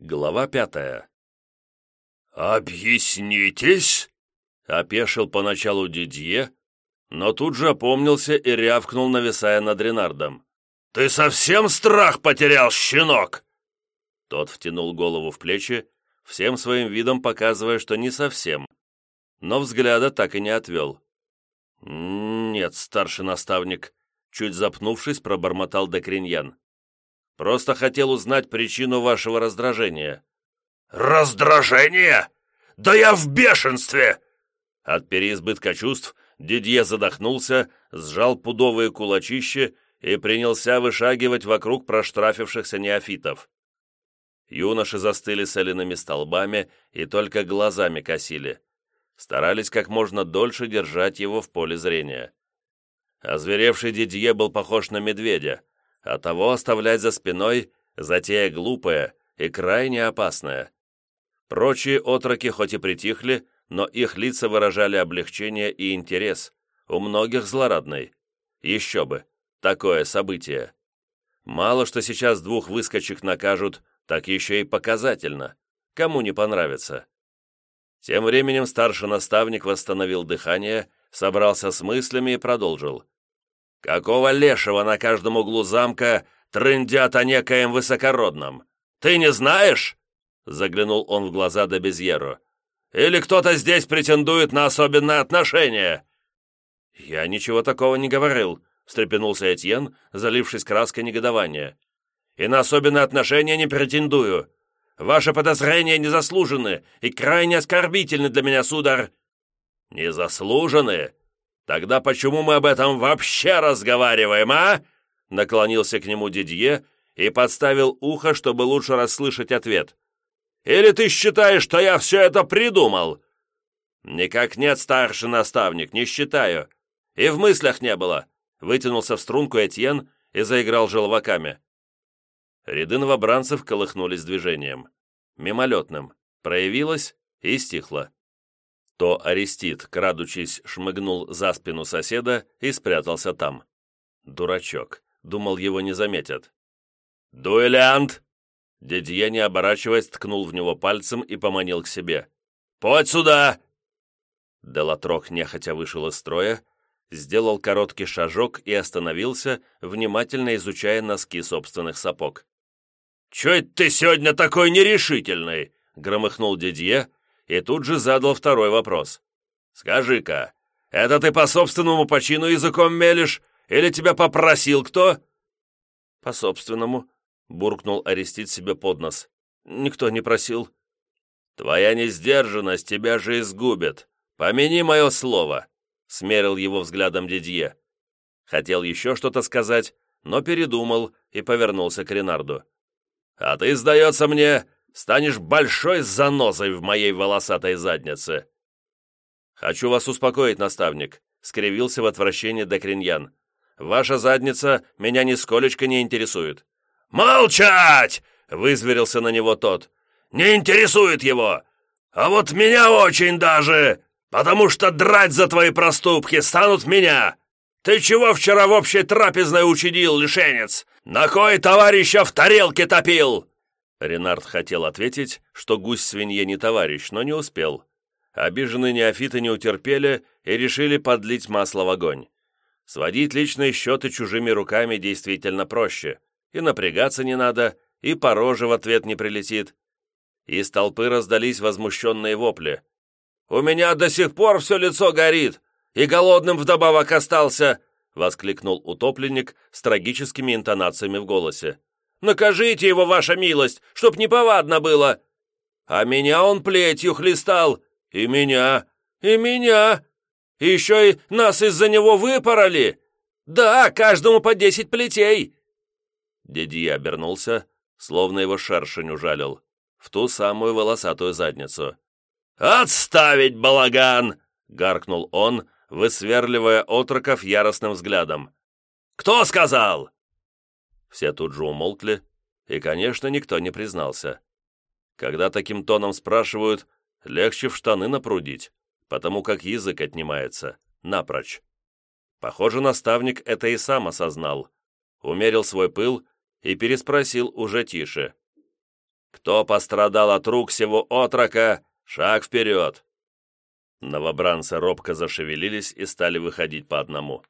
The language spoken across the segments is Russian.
Глава пятая. «Объяснитесь!» — опешил поначалу Дидье, но тут же опомнился и рявкнул, нависая над Ренардом. «Ты совсем страх потерял, щенок?» Тот втянул голову в плечи, всем своим видом показывая, что не совсем, но взгляда так и не отвел. «Нет, старший наставник», — чуть запнувшись, пробормотал Декриньян. Просто хотел узнать причину вашего раздражения». «Раздражение? Да я в бешенстве!» От переизбытка чувств Дидье задохнулся, сжал пудовые кулачища и принялся вышагивать вокруг проштрафившихся неофитов. Юноши застыли соляными столбами и только глазами косили. Старались как можно дольше держать его в поле зрения. Озверевший Дидье был похож на медведя, а того оставлять за спиной затея глупая и крайне опасная. Прочие отроки хоть и притихли, но их лица выражали облегчение и интерес, у многих злорадный. Еще бы, такое событие. Мало что сейчас двух выскочек накажут, так еще и показательно. Кому не понравится. Тем временем старший наставник восстановил дыхание, собрался с мыслями и продолжил. Какого лешего на каждом углу замка трындят о некоем высокородном? Ты не знаешь?» Заглянул он в глаза до Безьеру. «Или кто-то здесь претендует на особенное отношение?» «Я ничего такого не говорил», — встрепенулся Этьен, залившись краской негодования. «И на особенное отношение не претендую. Ваши подозрения незаслужены и крайне оскорбительны для меня, сударь». «Незаслужены? «Тогда почему мы об этом вообще разговариваем, а?» Наклонился к нему Дидье и подставил ухо, чтобы лучше расслышать ответ. «Или ты считаешь, что я все это придумал?» «Никак нет, старший наставник, не считаю. И в мыслях не было», — вытянулся в струнку Этьен и заиграл желваками. Ряды новобранцев колыхнулись движением. Мимолетным. Проявилось и стихло то Арестит, крадучись, шмыгнул за спину соседа и спрятался там. Дурачок. Думал, его не заметят. «Дуэлянт!» Дедье, не оборачиваясь, ткнул в него пальцем и поманил к себе. «Подь сюда!» Делатрок нехотя вышел из строя, сделал короткий шажок и остановился, внимательно изучая носки собственных сапог. «Чё это ты сегодня такой нерешительный?» — громыхнул Дидье, и тут же задал второй вопрос. «Скажи-ка, это ты по собственному почину языком мелешь, или тебя попросил кто?» «По собственному», — буркнул Арестит себе под нос. «Никто не просил». «Твоя несдержанность тебя же изгубит. Помяни мое слово», — смерил его взглядом Дидье. Хотел еще что-то сказать, но передумал и повернулся к Ренарду. «А ты, сдается мне, станешь большой занозой в моей волосатой заднице!» «Хочу вас успокоить, наставник», — скривился в отвращении Декриньян. «Ваша задница меня нисколечко не интересует». «Молчать!» — вызверился на него тот. «Не интересует его! А вот меня очень даже, потому что драть за твои проступки станут меня! Ты чего вчера в общей трапезной учудил, лишенец? На кой товарища в тарелке топил?» Ренард хотел ответить, что гусь свинье не товарищ, но не успел. Обиженные неофиты не утерпели и решили подлить масло в огонь. Сводить личные счеты чужими руками действительно проще. И напрягаться не надо, и по роже в ответ не прилетит. Из толпы раздались возмущенные вопли. «У меня до сих пор все лицо горит, и голодным вдобавок остался!» — воскликнул утопленник с трагическими интонациями в голосе. Накажите его, ваша милость, чтоб неповадно было. А меня он плетью хлестал. И меня, и меня. Еще и нас из-за него выпороли. Да, каждому по десять плетей. Дедья обернулся, словно его шершень ужалил, в ту самую волосатую задницу. «Отставить балаган!» — гаркнул он, высверливая отроков яростным взглядом. «Кто сказал?» Все тут же умолкли, и, конечно, никто не признался. Когда таким тоном спрашивают, легче в штаны напрудить, потому как язык отнимается, напрочь. Похоже, наставник это и сам осознал, умерил свой пыл и переспросил уже тише. Кто пострадал от рук сего отрока, шаг вперед!» Новобранцы робко зашевелились и стали выходить по одному.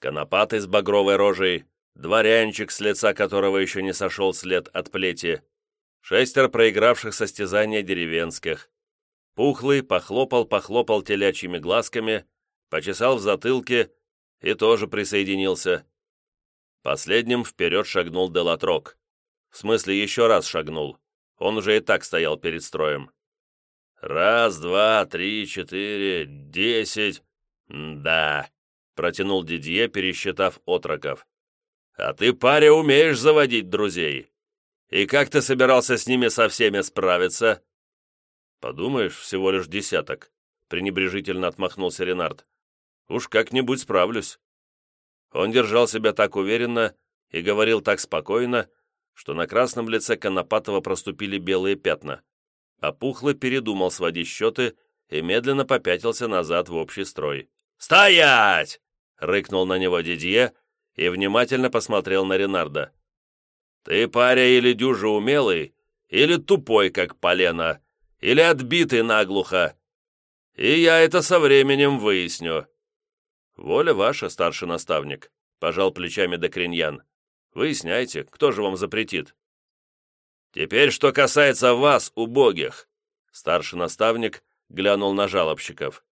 Конопатый с багровой рожей, дворянчик, с лица которого еще не сошел след от плети, шестеро проигравших состязания деревенских. Пухлый похлопал-похлопал телячьими глазками, почесал в затылке и тоже присоединился. Последним вперед шагнул Делатрок. В смысле, еще раз шагнул. Он уже и так стоял перед строем. «Раз, два, три, четыре, десять...» «Да», — протянул Дидье, пересчитав отроков. «А ты, паря, умеешь заводить друзей. И как ты собирался с ними со всеми справиться?» «Подумаешь, всего лишь десяток», — пренебрежительно отмахнулся Ренард. «Уж как-нибудь справлюсь». Он держал себя так уверенно и говорил так спокойно, что на красном лице Конопатова проступили белые пятна, а Пухлый передумал сводить счеты и медленно попятился назад в общий строй. «Стоять!» — рыкнул на него Дидье и внимательно посмотрел на Ренарда. «Ты, паря, или дюже умелый, или тупой, как полено, или отбитый наглухо. И я это со временем выясню». «Воля ваша, старший наставник», — пожал плечами Докриньян. Выясняйте, кто же вам запретит. Теперь, что касается вас, убогих. Старший наставник глянул на жалобщиков.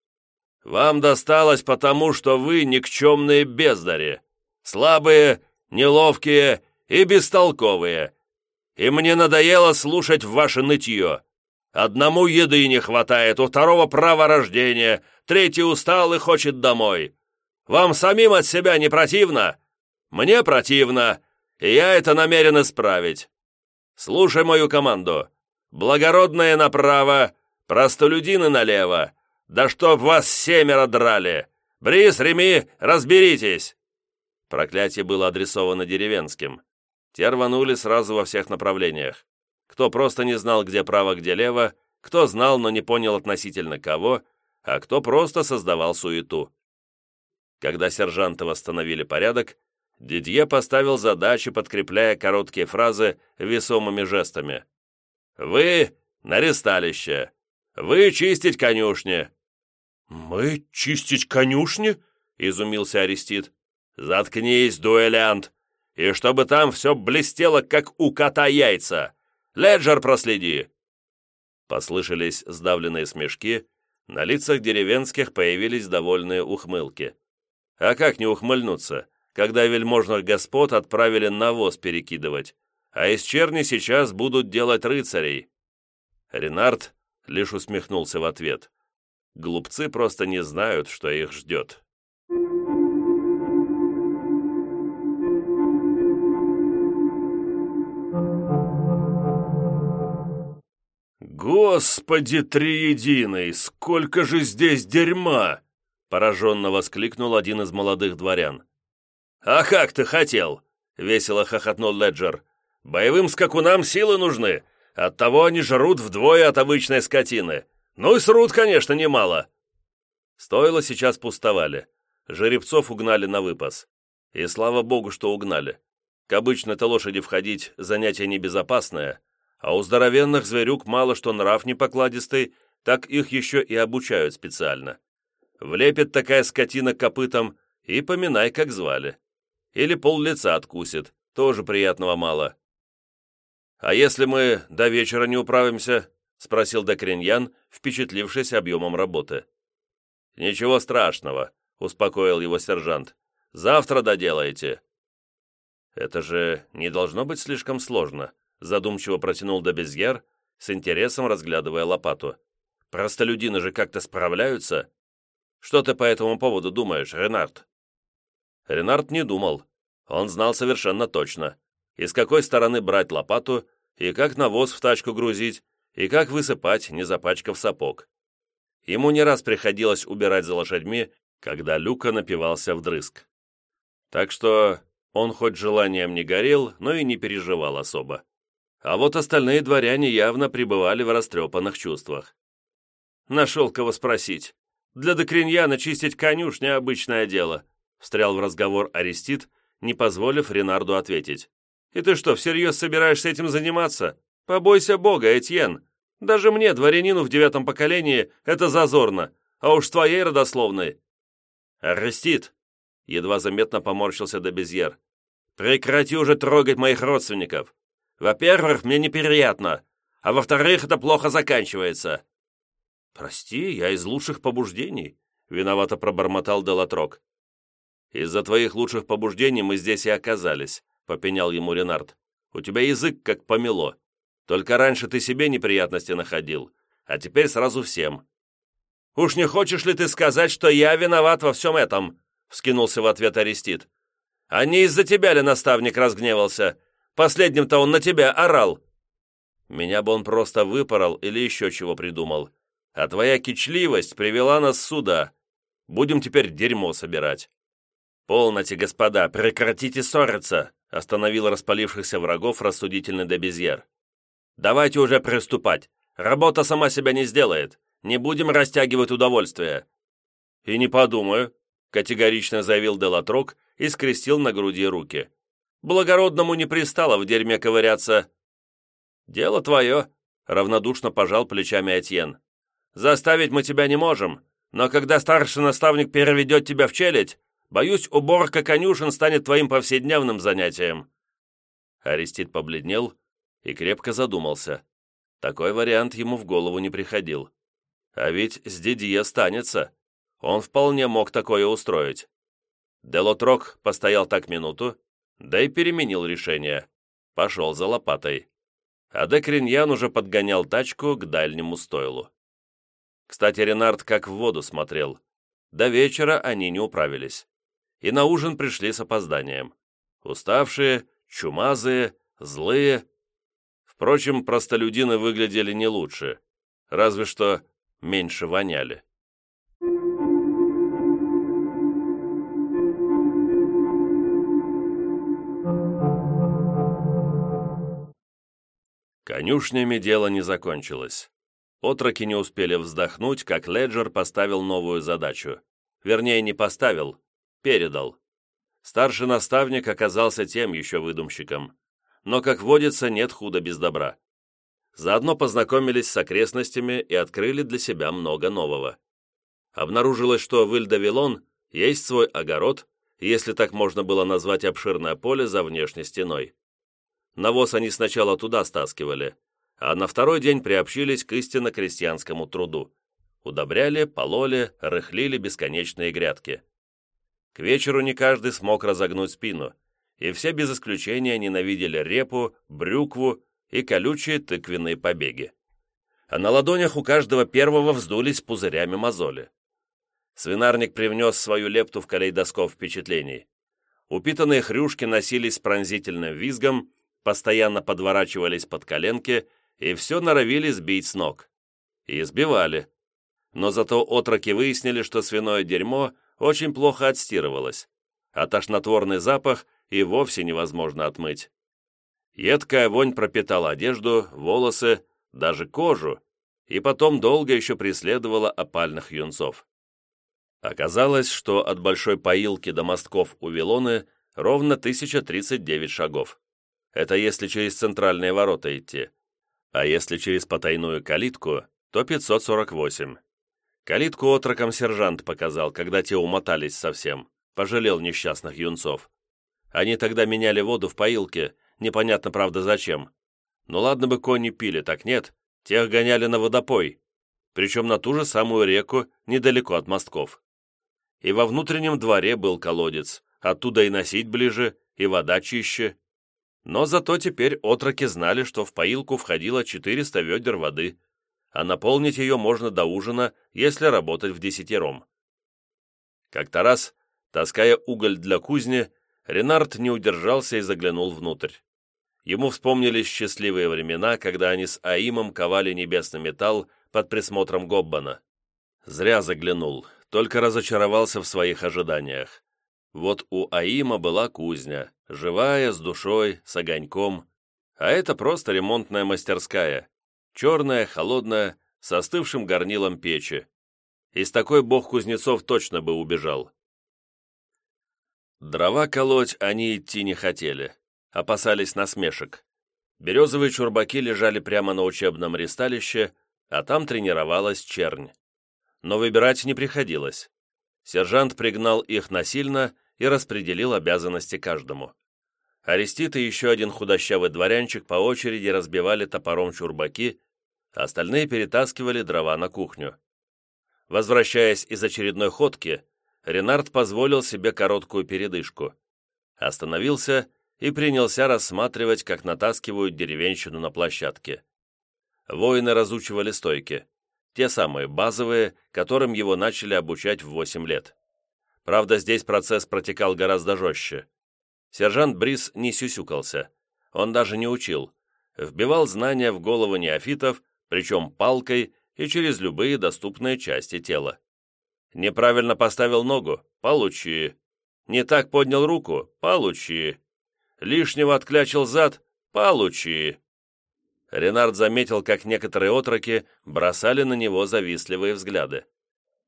Вам досталось потому, что вы никчемные бездари, слабые, неловкие и бестолковые. И мне надоело слушать ваше нытье. Одному еды не хватает, у второго право рождения, третий устал и хочет домой. Вам самим от себя не противно? Мне противно, и я это намерен исправить. Слушай мою команду. Благородные направо, простолюдины налево. Да чтоб вас семеро драли! Брис, Реми, разберитесь!» Проклятие было адресовано деревенским. Те рванули сразу во всех направлениях. Кто просто не знал, где право, где лево, кто знал, но не понял относительно кого, а кто просто создавал суету. Когда сержанты восстановили порядок, Дидье поставил задачи, подкрепляя короткие фразы весомыми жестами. «Вы на ресталище! Вы чистить конюшни!» «Мы чистить конюшни?» — изумился Арестит. «Заткнись, дуэлянт! И чтобы там все блестело, как у кота яйца! Леджер проследи!» Послышались сдавленные смешки, на лицах деревенских появились довольные ухмылки. А как не ухмыльнуться? когда вельможных господ отправили навоз перекидывать, а из черни сейчас будут делать рыцарей. Ренард лишь усмехнулся в ответ. Глупцы просто не знают, что их ждет. «Господи триединый, сколько же здесь дерьма!» пораженно воскликнул один из молодых дворян. «А как ты хотел?» — весело хохотнул Леджер. «Боевым скакунам силы нужны. Оттого они жрут вдвое от обычной скотины. Ну и срут, конечно, немало». Стоило сейчас пустовали. Жеребцов угнали на выпас. И слава богу, что угнали. К обычной-то лошади входить занятие небезопасное, а у здоровенных зверюк мало что нрав непокладистый, так их еще и обучают специально. Влепит такая скотина копытом, и поминай, как звали или пол лица откусит, тоже приятного мало. «А если мы до вечера не управимся?» — спросил Докриньян, впечатлившись объемом работы. «Ничего страшного», — успокоил его сержант. «Завтра доделаете». «Это же не должно быть слишком сложно», — задумчиво протянул Добезьяр, с интересом разглядывая лопату. «Простолюдины же как-то справляются. Что ты по этому поводу думаешь, Ренард?» Ренард не думал. Он знал совершенно точно, и с какой стороны брать лопату, и как навоз в тачку грузить, и как высыпать, не запачкав сапог. Ему не раз приходилось убирать за лошадьми, когда Люка напивался вдрызг. Так что он хоть желанием не горел, но и не переживал особо. А вот остальные дворяне явно пребывали в растрепанных чувствах. Нашел кого спросить. Для Докриньяна чистить конюшни — обычное дело встрял в разговор Арестит, не позволив Ренарду ответить. «И ты что, всерьез собираешься этим заниматься? Побойся Бога, Этьен. Даже мне, дворянину в девятом поколении, это зазорно, а уж твоей родословной». «Арестит!» — едва заметно поморщился де Безьер. «Прекрати уже трогать моих родственников. Во-первых, мне неприятно, а во-вторых, это плохо заканчивается». «Прости, я из лучших побуждений», — виновато пробормотал Делатрок. «Из-за твоих лучших побуждений мы здесь и оказались», — попенял ему Ренард. «У тебя язык как помело. Только раньше ты себе неприятности находил, а теперь сразу всем». «Уж не хочешь ли ты сказать, что я виноват во всем этом?» — вскинулся в ответ Арестит. «А не из-за тебя ли наставник разгневался? Последним-то он на тебя орал». «Меня бы он просто выпорол или еще чего придумал. А твоя кичливость привела нас сюда. Будем теперь дерьмо собирать». «Полноте, господа, прекратите ссориться!» остановил распалившихся врагов рассудительный Дебезьер. «Давайте уже приступать. Работа сама себя не сделает. Не будем растягивать удовольствие». «И не подумаю», — категорично заявил Делатрок и скрестил на груди руки. «Благородному не пристало в дерьме ковыряться». «Дело твое», — равнодушно пожал плечами Этьен. «Заставить мы тебя не можем, но когда старший наставник переведет тебя в челядь, боюсь, уборка конюшен станет твоим повседневным занятием». Арестит побледнел и крепко задумался. Такой вариант ему в голову не приходил. А ведь с Дидье останется. Он вполне мог такое устроить. Делотрок постоял так минуту, да и переменил решение. Пошел за лопатой. А Декриньян уже подгонял тачку к дальнему стойлу. Кстати, Ренард как в воду смотрел. До вечера они не управились. И на ужин пришли с опозданием. Уставшие, чумазые, злые. Впрочем, простолюдины выглядели не лучше. Разве что меньше воняли. Конюшнями дело не закончилось. Отроки не успели вздохнуть, как Леджер поставил новую задачу. Вернее, не поставил, передал. Старший наставник оказался тем еще выдумщиком. Но, как водится, нет худа без добра. Заодно познакомились с окрестностями и открыли для себя много нового. Обнаружилось, что в Ильдавилон есть свой огород, если так можно было назвать обширное поле за внешней стеной. Навоз они сначала туда стаскивали, а на второй день приобщились к истинно крестьянскому труду. Удобряли, пололи, рыхлили бесконечные грядки. К вечеру не каждый смог разогнуть спину, и все без исключения ненавидели репу, брюкву и колючие тыквенные побеги. А на ладонях у каждого первого вздулись пузырями мозоли. Свинарник привнес свою лепту в калейдоскоп впечатлений. Упитанные хрюшки носились с пронзительным визгом, постоянно подворачивались под коленки и все норовили сбить с ног. И сбивали. Но зато отроки выяснили, что свиное дерьмо очень плохо отстирывалось, а тошнотворный запах и вовсе невозможно отмыть. Едкая вонь пропитала одежду, волосы, даже кожу, и потом долго еще преследовала опальных юнцов. Оказалось, что от большой поилки до мостков у Вилоны ровно 1039 шагов. Это если через центральные ворота идти. А если через потайную калитку, то 548. Калитку отроком сержант показал, когда те умотались совсем. Пожалел несчастных юнцов. Они тогда меняли воду в поилке, Непонятно, правда, зачем. Ну ладно бы кони пили, так нет. Тех гоняли на водопой. Причем на ту же самую реку, недалеко от мостков. И во внутреннем дворе был колодец. Оттуда и носить ближе, и вода чище. Но зато теперь отроки знали, что в поилку входило 400 ведер воды, а наполнить ее можно до ужина, если работать в десятером. Как-то раз, таская уголь для кузни, Ренард не удержался и заглянул внутрь. Ему вспомнились счастливые времена, когда они с Аимом ковали небесный металл под присмотром Гоббана. Зря заглянул, только разочаровался в своих ожиданиях. Вот у Аима была кузня, живая, с душой, с огоньком, а это просто ремонтная мастерская, черная, холодная, с остывшим горнилом печи. Из такой бог кузнецов точно бы убежал. Дрова колоть они идти не хотели, опасались насмешек. Березовые чурбаки лежали прямо на учебном ристалище, а там тренировалась чернь. Но выбирать не приходилось. Сержант пригнал их насильно и распределил обязанности каждому. Арестит и еще один худощавый дворянчик по очереди разбивали топором чурбаки, а остальные перетаскивали дрова на кухню. Возвращаясь из очередной ходки, Ренард позволил себе короткую передышку. Остановился и принялся рассматривать, как натаскивают деревенщину на площадке. Воины разучивали стойки, те самые базовые, которым его начали обучать в 8 лет. Правда, здесь процесс протекал гораздо жестче. Сержант Брис не сюсюкался, он даже не учил, вбивал знания в головы неофитов, причем палкой и через любые доступные части тела. Неправильно поставил ногу – получи. Не так поднял руку – получи. Лишнего отклячил зад – получи. Ренард заметил, как некоторые отроки бросали на него завистливые взгляды.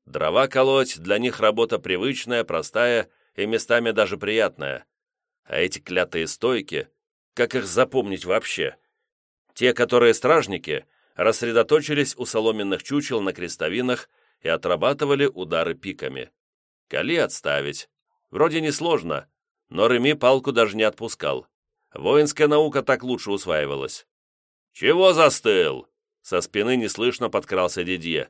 Дрова колоть для них работа привычная, простая и местами даже приятная. А эти клятые стойки, как их запомнить вообще? Те, которые стражники, рассредоточились у соломенных чучел на крестовинах и отрабатывали удары пиками. Кали отставить. Вроде несложно, но Реми палку даже не отпускал. Воинская наука так лучше усваивалась. «Чего застыл?» Со спины неслышно подкрался Дидье.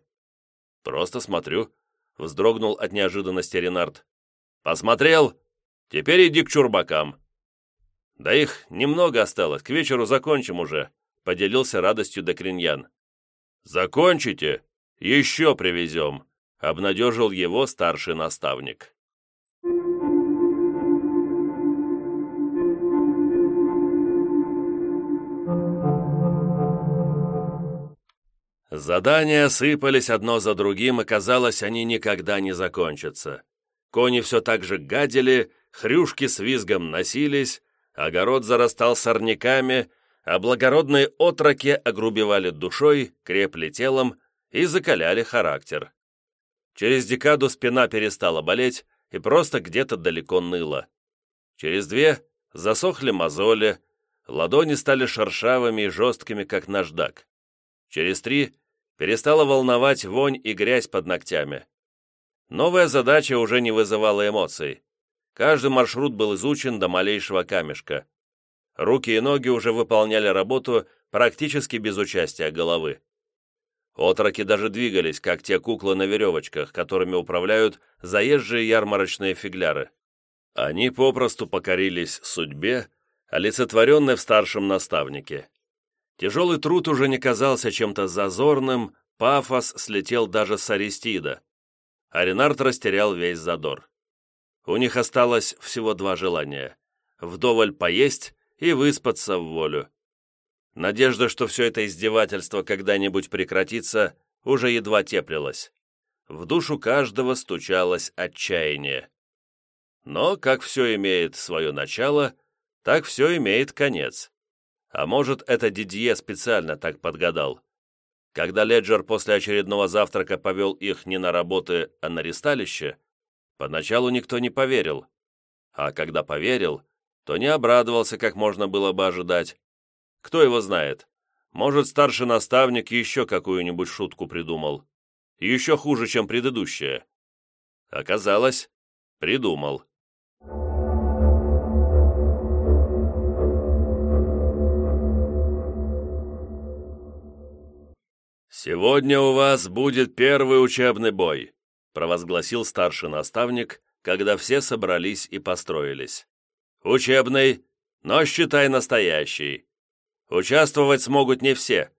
«Просто смотрю», — вздрогнул от неожиданности Ренард. «Посмотрел? Теперь иди к чурбакам». «Да их немного осталось, к вечеру закончим уже», — поделился радостью Декриньян. «Закончите? Еще привезем», — обнадежил его старший наставник. Задания сыпались одно за другим, и, казалось, они никогда не закончатся. Кони все так же гадили, хрюшки с визгом носились, огород зарастал сорняками, а благородные отроки огрубевали душой, крепли телом и закаляли характер. Через декаду спина перестала болеть и просто где-то далеко ныла. Через две засохли мозоли, ладони стали шершавыми и жесткими, как наждак. Через три перестала волновать вонь и грязь под ногтями. Новая задача уже не вызывала эмоций. Каждый маршрут был изучен до малейшего камешка. Руки и ноги уже выполняли работу практически без участия головы. Отроки даже двигались, как те куклы на веревочках, которыми управляют заезжие ярмарочные фигляры. Они попросту покорились судьбе, олицетворенной в старшем наставнике. Тяжелый труд уже не казался чем-то зазорным, пафос слетел даже с Аристида. А Ренард растерял весь задор. У них осталось всего два желания — вдоволь поесть и выспаться в волю. Надежда, что все это издевательство когда-нибудь прекратится, уже едва теплилась. В душу каждого стучалось отчаяние. Но, как все имеет свое начало, так все имеет конец. А может, это Дидье специально так подгадал. Когда Леджер после очередного завтрака повел их не на работы, а на ресталище, поначалу никто не поверил. А когда поверил, то не обрадовался, как можно было бы ожидать. Кто его знает? Может, старший наставник еще какую-нибудь шутку придумал. Еще хуже, чем предыдущая. Оказалось, придумал. «Сегодня у вас будет первый учебный бой», провозгласил старший наставник, когда все собрались и построились. «Учебный, но считай настоящий. Участвовать смогут не все,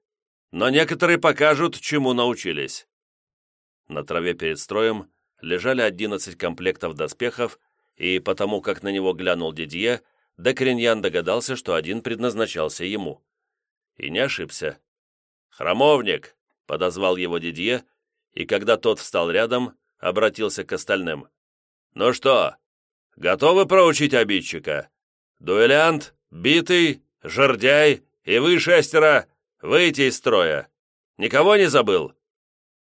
но некоторые покажут, чему научились». На траве перед строем лежали одиннадцать комплектов доспехов, и потому как на него глянул Дидье, Декриньян догадался, что один предназначался ему. И не ошибся. «Храмовник, подозвал его Дидье, и когда тот встал рядом, обратился к остальным. «Ну что, готовы проучить обидчика? Дуэлянт, битый, жердяй и вы шестеро, выйти из строя. Никого не забыл?»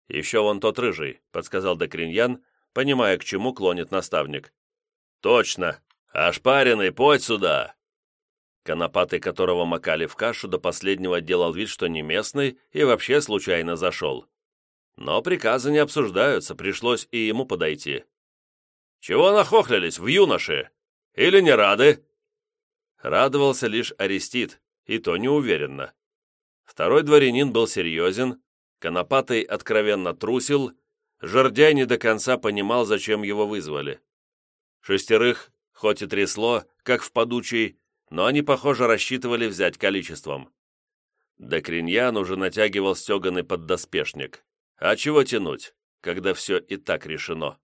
«Еще вон тот рыжий», — подсказал Докриньян, понимая, к чему клонит наставник. «Точно! Ошпаренный, подь сюда!» Конопатый, которого макали в кашу, до последнего делал вид, что не местный и вообще случайно зашел. Но приказы не обсуждаются, пришлось и ему подойти. «Чего нахохлились в юноши? Или не рады?» Радовался лишь Арестит, и то неуверенно. Второй дворянин был серьезен, Конопатый откровенно трусил, Жердяй не до конца понимал, зачем его вызвали. Шестерых, хоть и трясло, как в подучий, но они, похоже, рассчитывали взять количеством. Докриньян уже натягивал стеганый поддоспешник. А чего тянуть, когда все и так решено?